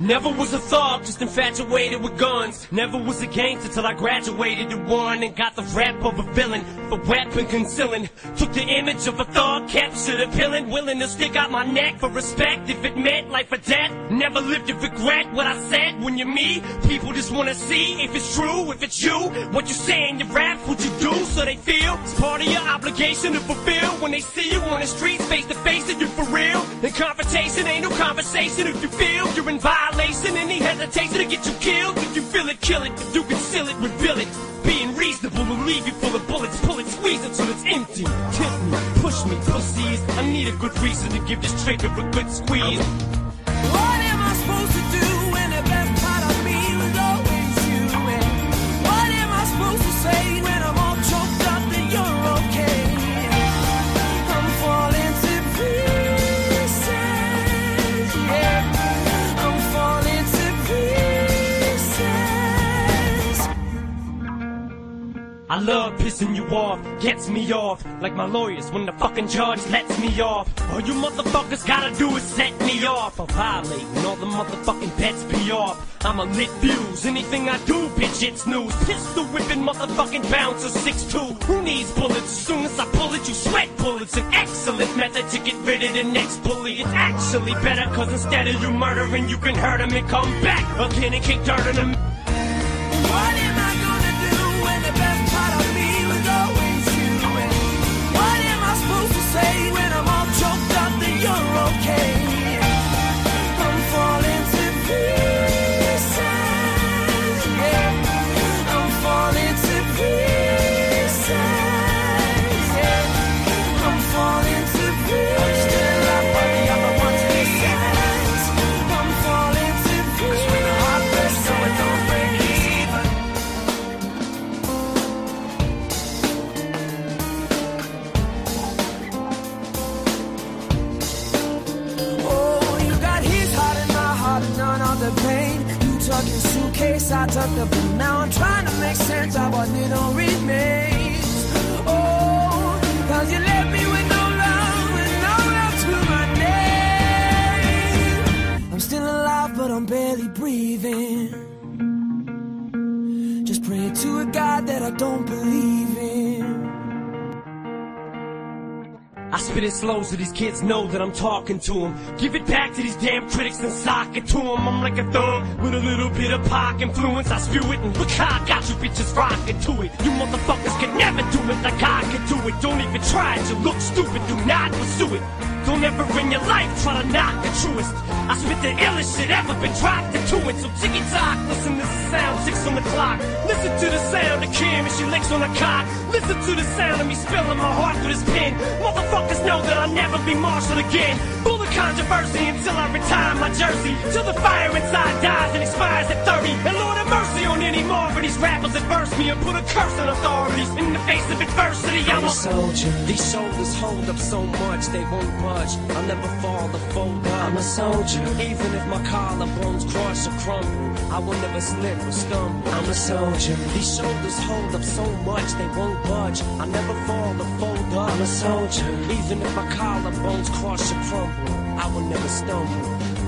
Never was a thug, just infatuated with guns. Never was a gangster till I graduated to one and got the rap of a villain for weapon concealing. Took the image of a thug, captured a villain, willing to stick out my neck for respect if it meant life or death. Never lived to regret what I said when you're me. People just wanna see if it's true, if it's you. What you say in your rap, what you do, so they feel it's part of your obligation to fulfill. When they see you on the streets, face to face, and you're for real. And confrontation ain't no conversation if you feel you're in violation. Any hesitation to get you killed. If you feel it, kill it. If you conceal it, reveal it. Being reasonable will leave you full of bullets. Pull it, squeeze it till it's empty. Tempt me, push me, pussies. I need a good reason to give this trigger a good squeeze. What I love pissing you off, gets me off. Like my lawyers when the fucking judge lets me off. All you motherfuckers gotta do is set me off. I'm violating all the motherfucking bets be off. I'm a lit fuse, anything I do, bitch, it's news. Pistol whipping motherfucking bouncer 6'2. Who needs bullets? As soon as I pull it, you sweat bullets. An excellent method to get rid of the next bully. It's actually better, cause instead of you murdering, you can hurt him and come back again and kick dirt in him. Your suitcase, I took the boot. Now I'm trying to make sense of what little remains. Oh, cause you left me with no love and no love to my name. I'm still alive, but I'm barely breathing. Just pray to a God that I don't believe in. I spit it slow so these kids know that I'm talking to them. Give it back to these damn critics and sock it to them. I'm like a thug with a little bit of pop influence. I spew it and look how I got you bitches rocking to it. You motherfuckers it. Don't even try. You look stupid. Do not pursue it. Don't ever in your life try to knock the truest. I spit the illest shit ever been dropped into it. So ticky tock, listen to the sound, six on the clock. Listen to the sound of Kim and she licks on the cock. Listen to the sound of me spilling my heart through this pen. Motherfuckers know that I'll never be marshaled again. Full of controversy until I retire my jersey. Till the fire inside dies and expires at 30. Any these rappers that verse me and put a curse on authorities. In the face of adversity, I'm I'm a a soldier. These shoulders hold up so much they won't budge. I'll never fall or fold up. I'm a soldier. Even if my collarbones crush or crumble, I will never slip or stumble. I'm a soldier. These shoulders hold up so much they won't budge. I'll never fall or fold up. I'm a soldier. Even if my collarbones crush or crumble, I will never stumble.